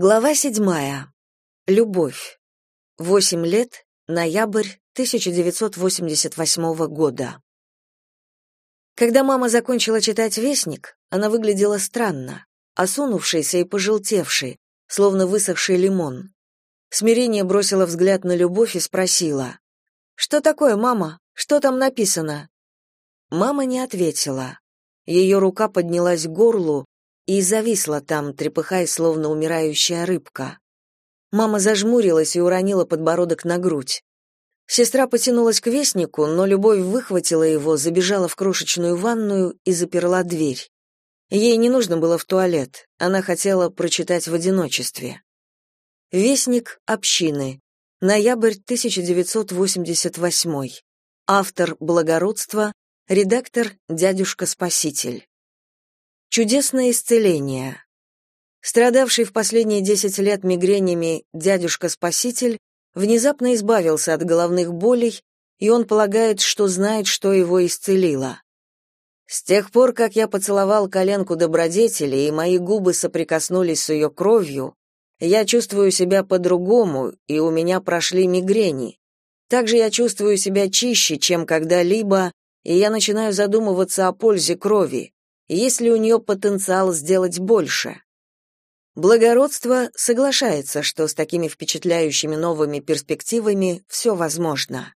Глава седьмая. Любовь. Восемь лет. Ноябрь 1988 года. Когда мама закончила читать «Вестник», она выглядела странно, осунувшейся и пожелтевшей, словно высохший лимон. Смирение бросила взгляд на любовь и спросила. «Что такое, мама? Что там написано?» Мама не ответила. Ее рука поднялась к горлу, и зависла там, трепыхаясь, словно умирающая рыбка. Мама зажмурилась и уронила подбородок на грудь. Сестра потянулась к вестнику, но Любовь выхватила его, забежала в крошечную ванную и заперла дверь. Ей не нужно было в туалет, она хотела прочитать в одиночестве. Вестник общины. Ноябрь 1988. Автор Благородство, редактор Дядюшка-спаситель. Чудесное исцеление. Страдавший в последние 10 лет мигренями дядюшка-спаситель внезапно избавился от головных болей, и он полагает, что знает, что его исцелило. С тех пор, как я поцеловал коленку добродетели, и мои губы соприкоснулись с ее кровью, я чувствую себя по-другому, и у меня прошли мигрени. Также я чувствую себя чище, чем когда-либо, и я начинаю задумываться о пользе крови есть ли у нее потенциал сделать больше. Благородство соглашается, что с такими впечатляющими новыми перспективами все возможно.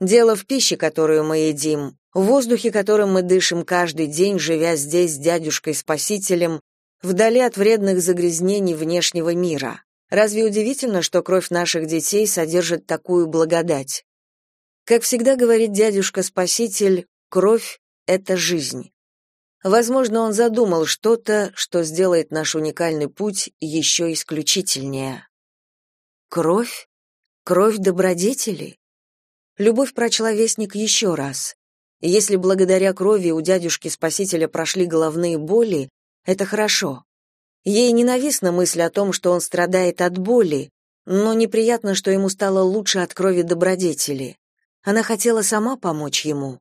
Дело в пище, которую мы едим, в воздухе, которым мы дышим каждый день, живя здесь с дядюшкой-спасителем, вдали от вредных загрязнений внешнего мира. Разве удивительно, что кровь наших детей содержит такую благодать? Как всегда говорит дядюшка-спаситель, кровь — это жизнь. Возможно, он задумал что-то, что сделает наш уникальный путь еще исключительнее. Кровь? Кровь добродетели? Любовь прочла вестник еще раз. Если благодаря крови у дядюшки-спасителя прошли головные боли, это хорошо. Ей ненавистна мысль о том, что он страдает от боли, но неприятно, что ему стало лучше от крови добродетели. Она хотела сама помочь ему.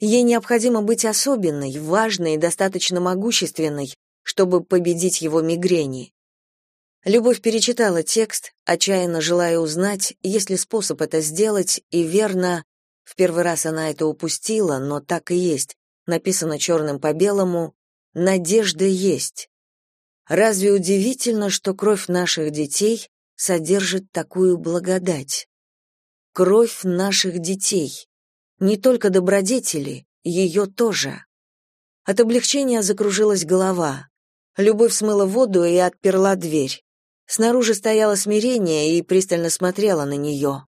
Ей необходимо быть особенной, важной и достаточно могущественной, чтобы победить его мигрени. Любовь перечитала текст, отчаянно желая узнать, есть ли способ это сделать, и верно, в первый раз она это упустила, но так и есть, написано черным по белому, «Надежда есть». Разве удивительно, что кровь наших детей содержит такую благодать? Кровь наших детей. Не только добродетели, ее тоже. От облегчения закружилась голова. Любовь смыла воду и отперла дверь. Снаружи стояло смирение и пристально смотрела на нее.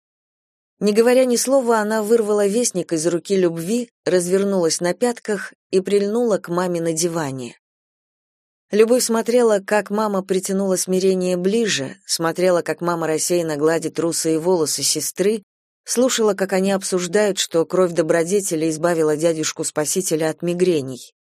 Не говоря ни слова, она вырвала вестник из руки любви, развернулась на пятках и прильнула к маме на диване. Любовь смотрела, как мама притянула смирение ближе, смотрела, как мама рассеянно гладит русые волосы сестры, слушала, как они обсуждают, что кровь добродетели избавила дядюшку-спасителя от мигрений.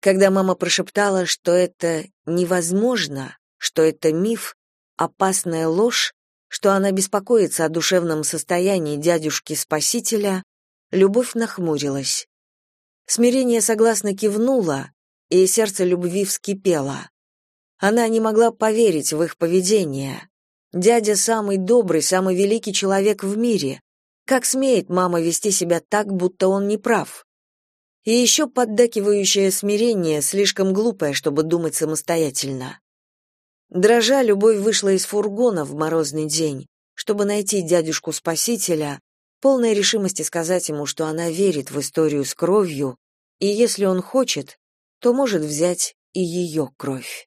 Когда мама прошептала, что это невозможно, что это миф, опасная ложь, что она беспокоится о душевном состоянии дядюшки-спасителя, любовь нахмурилась. Смирение согласно кивнуло, и сердце любви вскипело. Она не могла поверить в их поведение. Дядя самый добрый, самый великий человек в мире, как смеет мама вести себя так, будто он не прав? И еще поддакивающее смирение, слишком глупое, чтобы думать самостоятельно. Дрожа, любовь вышла из фургона в морозный день, чтобы найти дядюшку-спасителя, полной решимости сказать ему, что она верит в историю с кровью, и если он хочет, то может взять и ее кровь.